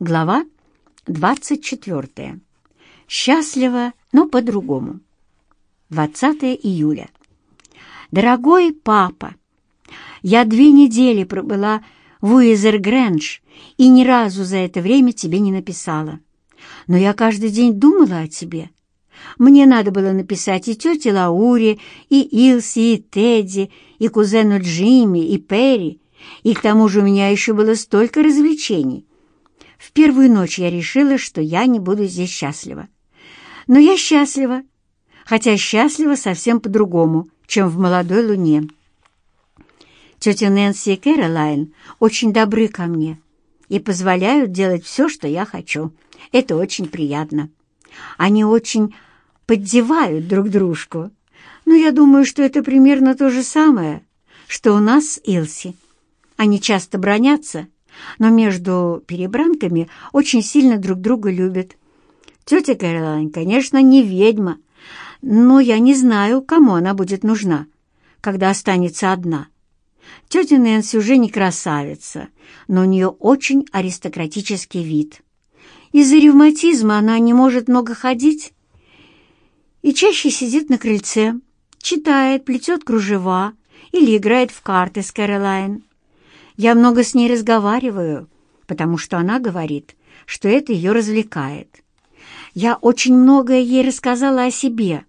Глава 24. Счастливо, но по-другому. 20 июля. Дорогой папа, я две недели пробыла в Уизер-Грэндж и ни разу за это время тебе не написала. Но я каждый день думала о тебе. Мне надо было написать и тете Лауре, и Илси, и Тедди, и кузену Джимми, и Перри, и к тому же у меня еще было столько развлечений. В первую ночь я решила, что я не буду здесь счастлива. Но я счастлива, хотя счастлива совсем по-другому, чем в молодой луне. Тетя Нэнси и Кэролайн очень добры ко мне и позволяют делать все, что я хочу. Это очень приятно. Они очень поддевают друг дружку. Но я думаю, что это примерно то же самое, что у нас с Илси. Они часто бронятся, но между перебранками очень сильно друг друга любят. Тетя Кэролайн, конечно, не ведьма, но я не знаю, кому она будет нужна, когда останется одна. Тетя Нэнси уже не красавица, но у нее очень аристократический вид. Из-за ревматизма она не может много ходить и чаще сидит на крыльце, читает, плетет кружева или играет в карты с Кэролайн. Я много с ней разговариваю, потому что она говорит, что это ее развлекает. Я очень многое ей рассказала о себе,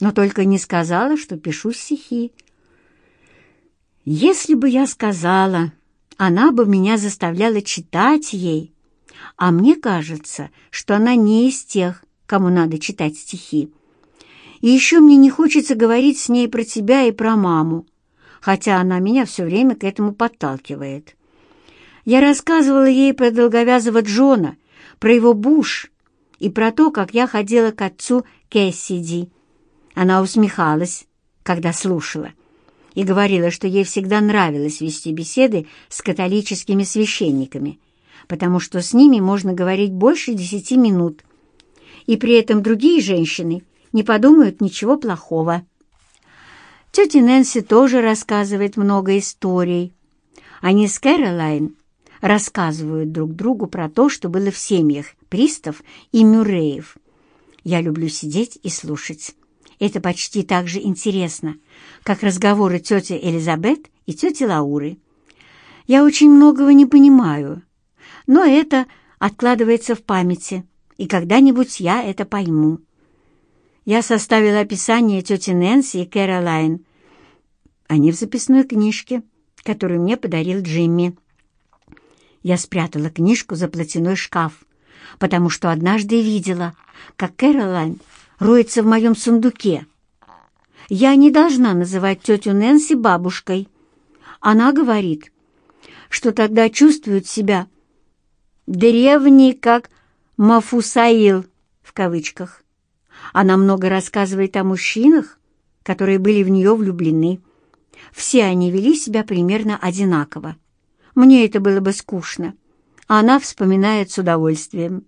но только не сказала, что пишу стихи. Если бы я сказала, она бы меня заставляла читать ей, а мне кажется, что она не из тех, кому надо читать стихи. И еще мне не хочется говорить с ней про тебя и про маму, хотя она меня все время к этому подталкивает. Я рассказывала ей про долговязого Джона, про его буш и про то, как я ходила к отцу Кэссиди. Она усмехалась, когда слушала, и говорила, что ей всегда нравилось вести беседы с католическими священниками, потому что с ними можно говорить больше десяти минут, и при этом другие женщины не подумают ничего плохого. Тетя Нэнси тоже рассказывает много историй. Они с Кэролайн рассказывают друг другу про то, что было в семьях Пристов и Мюрреев. Я люблю сидеть и слушать. Это почти так же интересно, как разговоры тети Элизабет и тети Лауры. Я очень многого не понимаю, но это откладывается в памяти, и когда-нибудь я это пойму. Я составила описание тети Нэнси и Кэролайн. Они в записной книжке, которую мне подарил Джимми. Я спрятала книжку за платяной шкаф, потому что однажды видела, как Кэролайн роется в моем сундуке. Я не должна называть тетю Нэнси бабушкой. Она говорит, что тогда чувствует себя древней, как Мафусаил в кавычках. Она много рассказывает о мужчинах, которые были в нее влюблены. Все они вели себя примерно одинаково. Мне это было бы скучно. Она вспоминает с удовольствием.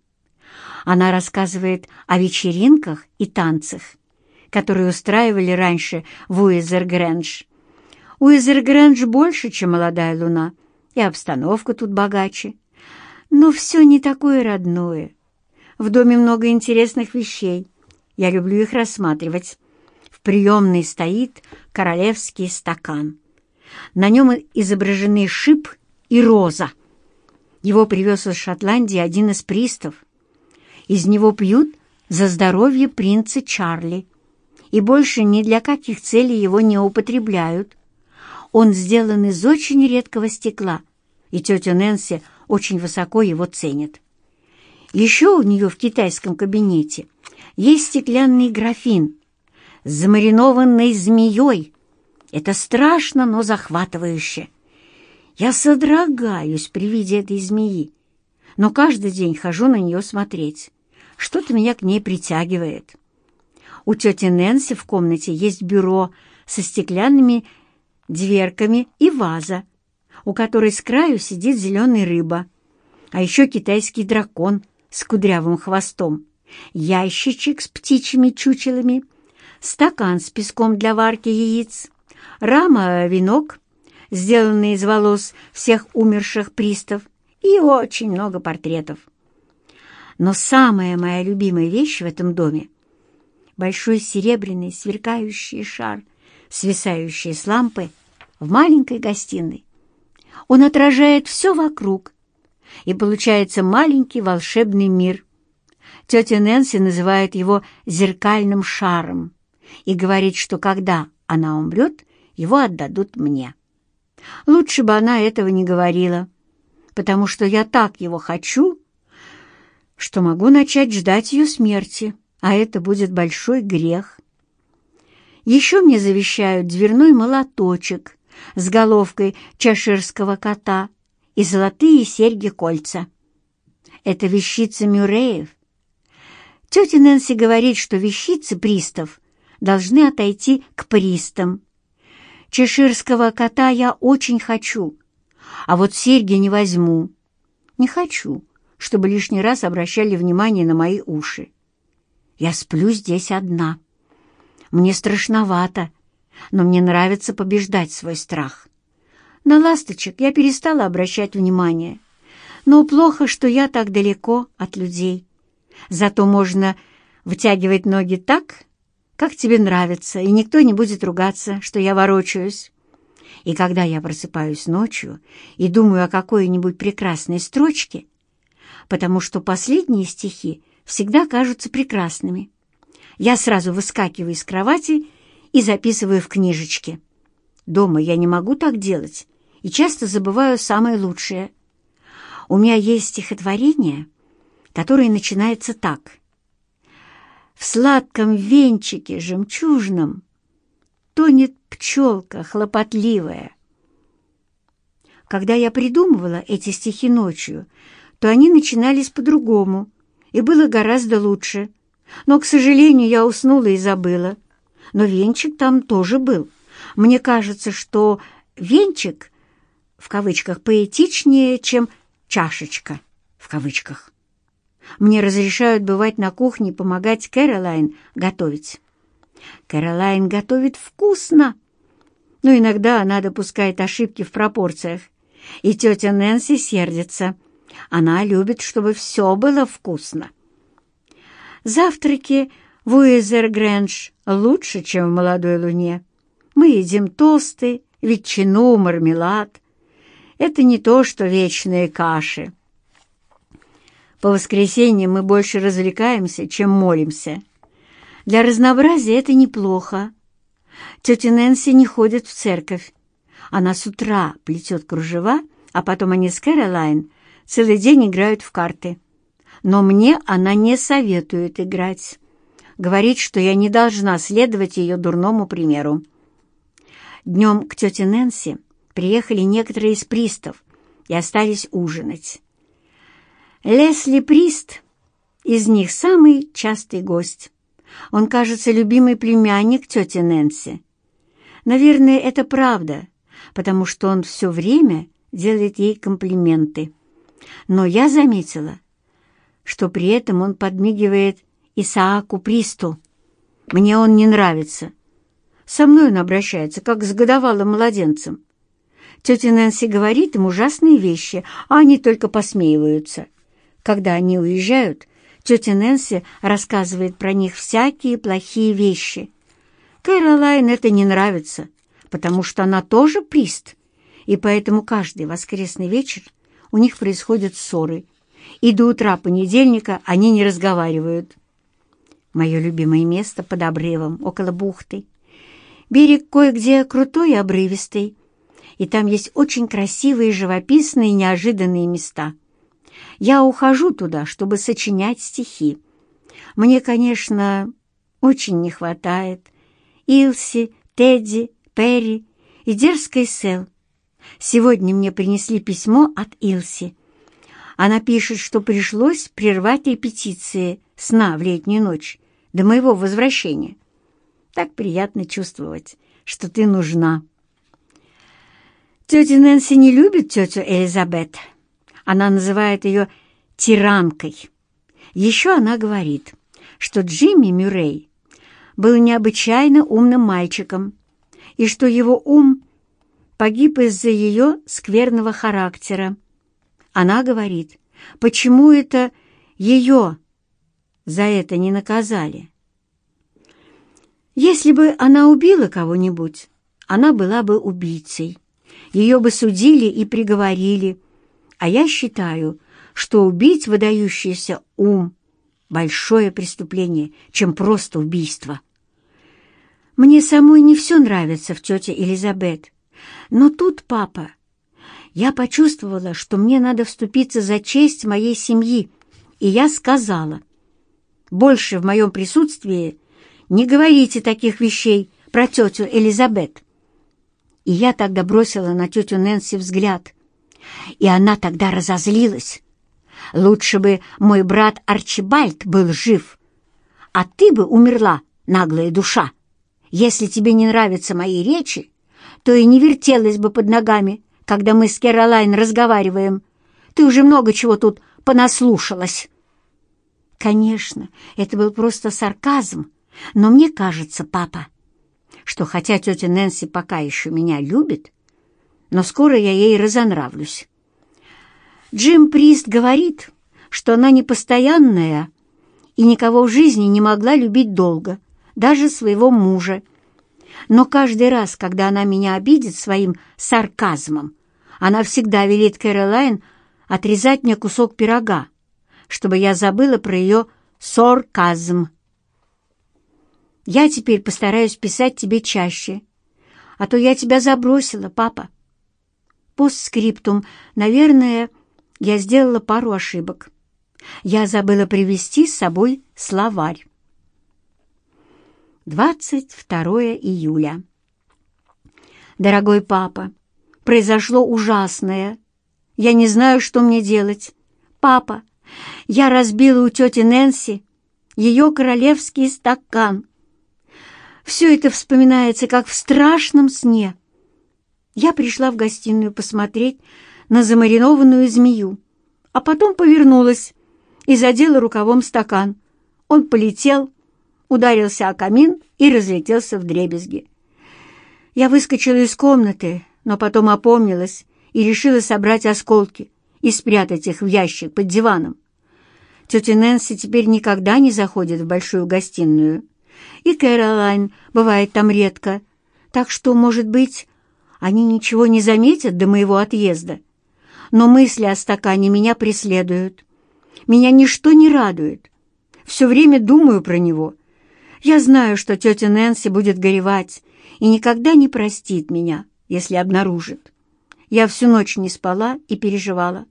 Она рассказывает о вечеринках и танцах, которые устраивали раньше в Уизер-Грэндж. Уизер-Грэндж больше, чем молодая луна, и обстановка тут богаче. Но все не такое родное. В доме много интересных вещей. Я люблю их рассматривать. В приемной стоит королевский стакан. На нем изображены шип и роза. Его привез из Шотландии один из пристав. Из него пьют за здоровье принца Чарли, и больше ни для каких целей его не употребляют. Он сделан из очень редкого стекла, и тетя Нэнси очень высоко его ценит. Еще у нее в китайском кабинете есть стеклянный графин с замаринованной змеей. Это страшно, но захватывающе. Я содрогаюсь при виде этой змеи, но каждый день хожу на нее смотреть. Что-то меня к ней притягивает. У тети Нэнси в комнате есть бюро со стеклянными дверками и ваза, у которой с краю сидит зеленая рыба, а еще китайский дракон с кудрявым хвостом ящичек с птичьими чучелами, стакан с песком для варки яиц, рама-венок, сделанный из волос всех умерших пристав и очень много портретов. Но самая моя любимая вещь в этом доме — большой серебряный сверкающий шар, свисающий с лампы в маленькой гостиной. Он отражает все вокруг, и получается маленький волшебный мир. Тетя Нэнси называет его «зеркальным шаром» и говорит, что когда она умрет, его отдадут мне. Лучше бы она этого не говорила, потому что я так его хочу, что могу начать ждать ее смерти, а это будет большой грех. Еще мне завещают дверной молоточек с головкой чеширского кота и золотые серьги-кольца. Это вещица Мюреев. Тетя Нэнси говорит, что вещицы пристав должны отойти к пристам. Чеширского кота я очень хочу, а вот серьги не возьму. Не хочу, чтобы лишний раз обращали внимание на мои уши. Я сплю здесь одна. Мне страшновато, но мне нравится побеждать свой страх. На ласточек я перестала обращать внимание, но плохо, что я так далеко от людей. Зато можно вытягивать ноги так, как тебе нравится, и никто не будет ругаться, что я ворочаюсь. И когда я просыпаюсь ночью и думаю о какой-нибудь прекрасной строчке, потому что последние стихи всегда кажутся прекрасными, я сразу выскакиваю из кровати и записываю в книжечке. Дома я не могу так делать и часто забываю самое лучшее. У меня есть стихотворение, которое начинается так. «В сладком венчике жемчужном тонет пчелка хлопотливая». Когда я придумывала эти стихи ночью, то они начинались по-другому, и было гораздо лучше. Но, к сожалению, я уснула и забыла. Но венчик там тоже был. Мне кажется, что венчик в кавычках поэтичнее, чем чашечка в кавычках. Мне разрешают бывать на кухне и помогать Кэролайн готовить. Кэролайн готовит вкусно, но иногда она допускает ошибки в пропорциях, и тетя Нэнси сердится. Она любит, чтобы все было вкусно. Завтраки в Уизер-Грэндж лучше, чем в «Молодой луне». Мы едим тосты, ветчину, мармелад. Это не то, что вечные каши. По воскресеньям мы больше развлекаемся, чем молимся. Для разнообразия это неплохо. Тетя Нэнси не ходит в церковь. Она с утра плетет кружева, а потом они с Кэролайн целый день играют в карты. Но мне она не советует играть. Говорит, что я не должна следовать ее дурному примеру. Днем к тете Нэнси приехали некоторые из пристав и остались ужинать. Лесли Прист из них самый частый гость. Он, кажется, любимый племянник тети Нэнси. Наверное, это правда, потому что он все время делает ей комплименты. Но я заметила, что при этом он подмигивает Исааку Присту. Мне он не нравится. Со мной он обращается, как с годовалым младенцем. Тетя Нэнси говорит им ужасные вещи, а они только посмеиваются. Когда они уезжают, тетя Нэнси рассказывает про них всякие плохие вещи. Кэролайн это не нравится, потому что она тоже прист, и поэтому каждый воскресный вечер у них происходят ссоры, и до утра понедельника они не разговаривают. Мое любимое место под обрывом, около бухты. Берег кое-где крутой и обрывистый, и там есть очень красивые, живописные, неожиданные места. Я ухожу туда, чтобы сочинять стихи. Мне, конечно, очень не хватает Илси, Тедди, Перри и дерзкой Сел. Сегодня мне принесли письмо от Илси. Она пишет, что пришлось прервать репетиции сна в летнюю ночь до моего возвращения. Так приятно чувствовать, что ты нужна. Тетя Нэнси не любит тетю Элизабет. Она называет ее тиранкой. Еще она говорит, что Джимми Мюррей был необычайно умным мальчиком и что его ум погиб из-за ее скверного характера. Она говорит, почему это ее за это не наказали? Если бы она убила кого-нибудь, она была бы убийцей. Ее бы судили и приговорили. А я считаю, что убить выдающийся ум — большое преступление, чем просто убийство. Мне самой не все нравится в тете Элизабет. Но тут, папа, я почувствовала, что мне надо вступиться за честь моей семьи, и я сказала, больше в моем присутствии не говорите таких вещей про тетю Элизабет. И я тогда бросила на тетю Нэнси взгляд, и она тогда разозлилась. Лучше бы мой брат Арчибальд был жив, а ты бы умерла, наглая душа. Если тебе не нравятся мои речи, то и не вертелась бы под ногами, когда мы с Кэролайн разговариваем. Ты уже много чего тут понаслушалась. Конечно, это был просто сарказм, но мне кажется, папа, что хотя тетя Нэнси пока еще меня любит, но скоро я ей разонравлюсь. Джим Прист говорит, что она непостоянная и никого в жизни не могла любить долго, даже своего мужа. Но каждый раз, когда она меня обидит своим сарказмом, она всегда велит Кэролайн отрезать мне кусок пирога, чтобы я забыла про ее сарказм. Я теперь постараюсь писать тебе чаще, а то я тебя забросила, папа. Постскриптум, наверное, я сделала пару ошибок. Я забыла привезти с собой словарь. 22 июля. Дорогой папа, произошло ужасное. Я не знаю, что мне делать. Папа, я разбила у тети Нэнси ее королевский стакан. Все это вспоминается, как в страшном сне. Я пришла в гостиную посмотреть на замаринованную змею, а потом повернулась и задела рукавом стакан. Он полетел, ударился о камин и разлетелся в дребезги. Я выскочила из комнаты, но потом опомнилась и решила собрать осколки и спрятать их в ящик под диваном. Тетя Нэнси теперь никогда не заходит в большую гостиную, и Кэролайн бывает там редко, так что, может быть, они ничего не заметят до моего отъезда. Но мысли о стакане меня преследуют. Меня ничто не радует. Все время думаю про него. Я знаю, что тетя Нэнси будет горевать и никогда не простит меня, если обнаружит. Я всю ночь не спала и переживала.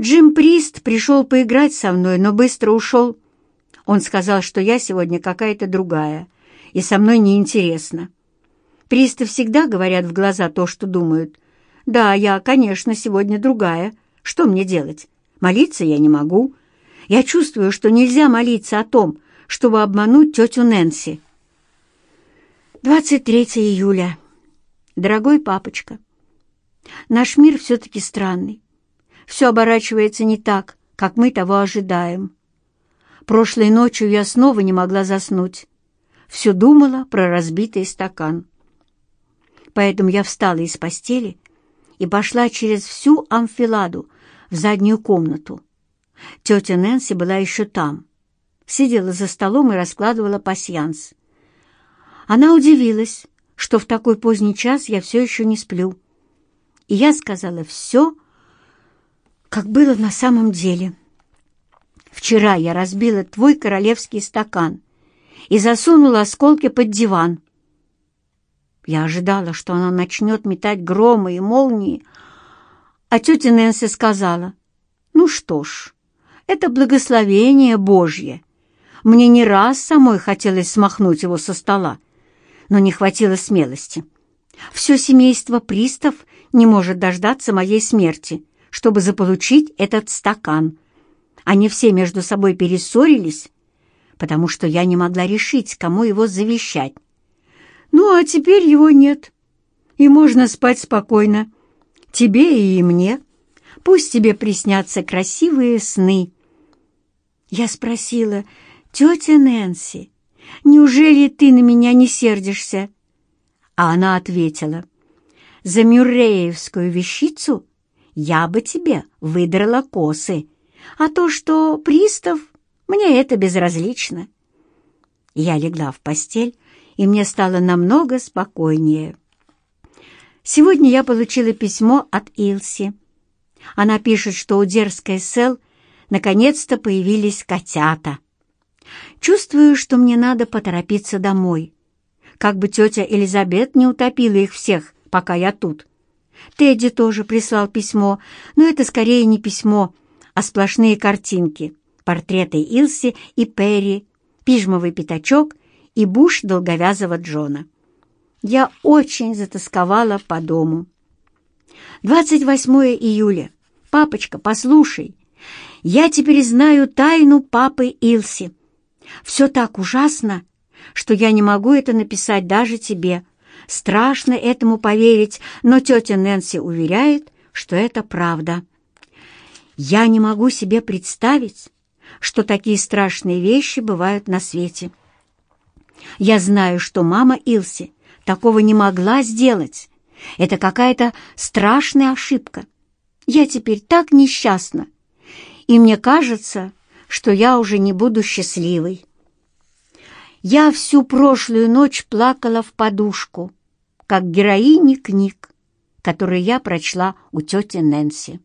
Джим Прист пришел поиграть со мной, но быстро ушел. Он сказал, что я сегодня какая-то другая, и со мной неинтересно. Присты всегда говорят в глаза то, что думают. Да, я, конечно, сегодня другая. Что мне делать? Молиться я не могу. Я чувствую, что нельзя молиться о том, чтобы обмануть тетю Нэнси. 23 июля. Дорогой папочка, наш мир все-таки странный. Все оборачивается не так, как мы того ожидаем. Прошлой ночью я снова не могла заснуть. Все думала про разбитый стакан. Поэтому я встала из постели и пошла через всю амфиладу в заднюю комнату. Тетя Нэнси была еще там. Сидела за столом и раскладывала пасьянс. Она удивилась, что в такой поздний час я все еще не сплю. И я сказала все, как было на самом деле. Вчера я разбила твой королевский стакан и засунула осколки под диван. Я ожидала, что она начнет метать громы и молнии, а тетя Нэнси сказала, «Ну что ж, это благословение Божье. Мне не раз самой хотелось смахнуть его со стола, но не хватило смелости. Все семейство пристав не может дождаться моей смерти, чтобы заполучить этот стакан». Они все между собой перессорились, потому что я не могла решить, кому его завещать. Ну, а теперь его нет, и можно спать спокойно. Тебе и мне. Пусть тебе приснятся красивые сны. Я спросила, тетя Нэнси, неужели ты на меня не сердишься? А она ответила, за Мюрреевскую вещицу я бы тебе выдрала косы, а то, что пристав, мне это безразлично. Я легла в постель, и мне стало намного спокойнее. Сегодня я получила письмо от Илси. Она пишет, что у дерзкой Сел наконец-то появились котята. Чувствую, что мне надо поторопиться домой. Как бы тетя Элизабет не утопила их всех, пока я тут. Тедди тоже прислал письмо, но это скорее не письмо, а сплошные картинки, портреты Илси и Перри, пижмовый пятачок и буш долговязого Джона. Я очень затасковала по дому. 28 июля. Папочка, послушай, я теперь знаю тайну папы Илси. Все так ужасно, что я не могу это написать даже тебе. Страшно этому поверить, но тетя Нэнси уверяет, что это правда. Я не могу себе представить, что такие страшные вещи бывают на свете. Я знаю, что мама Илси такого не могла сделать. Это какая-то страшная ошибка. Я теперь так несчастна, и мне кажется, что я уже не буду счастливой. Я всю прошлую ночь плакала в подушку, как героини книг, которые я прочла у тети Нэнси.